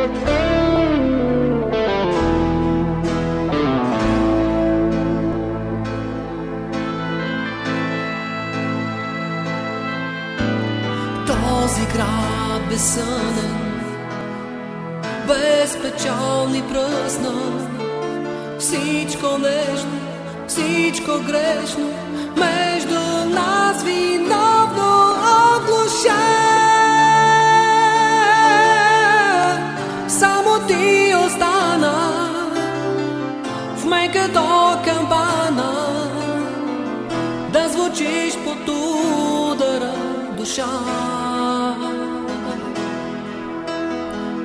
Този град безсънен, без печални пръсна, всичко нежно, всичко грешно, между ти остана в мекато камбана, да звучиш под удара душа.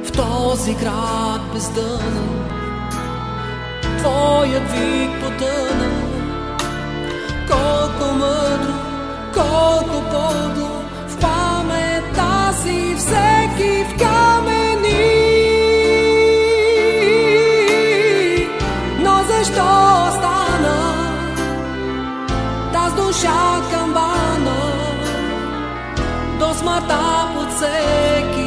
В този град бездънен, твоят вик потъна. Колко мъдро, колко подло, до смъртта под всеки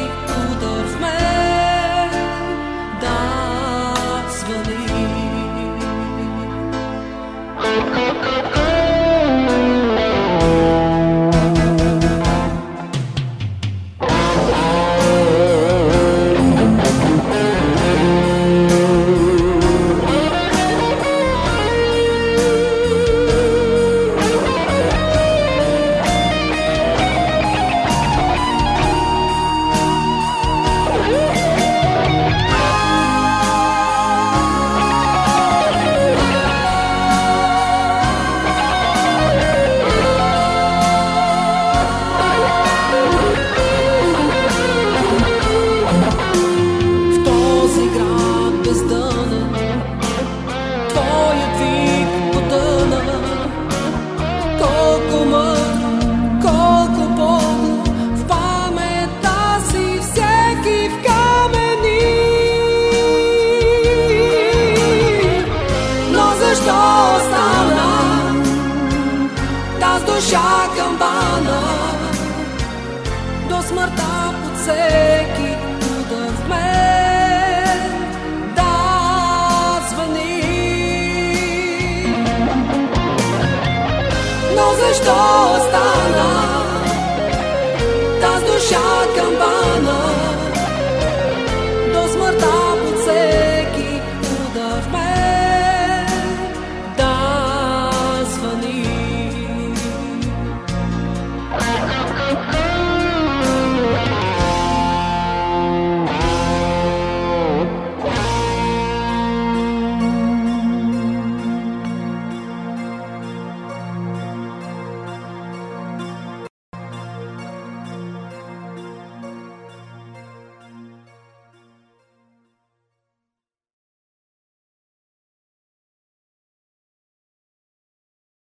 душа камбана До смъртта под всеки удар в мен Да звъни. Но защо остана Таз душа камбана?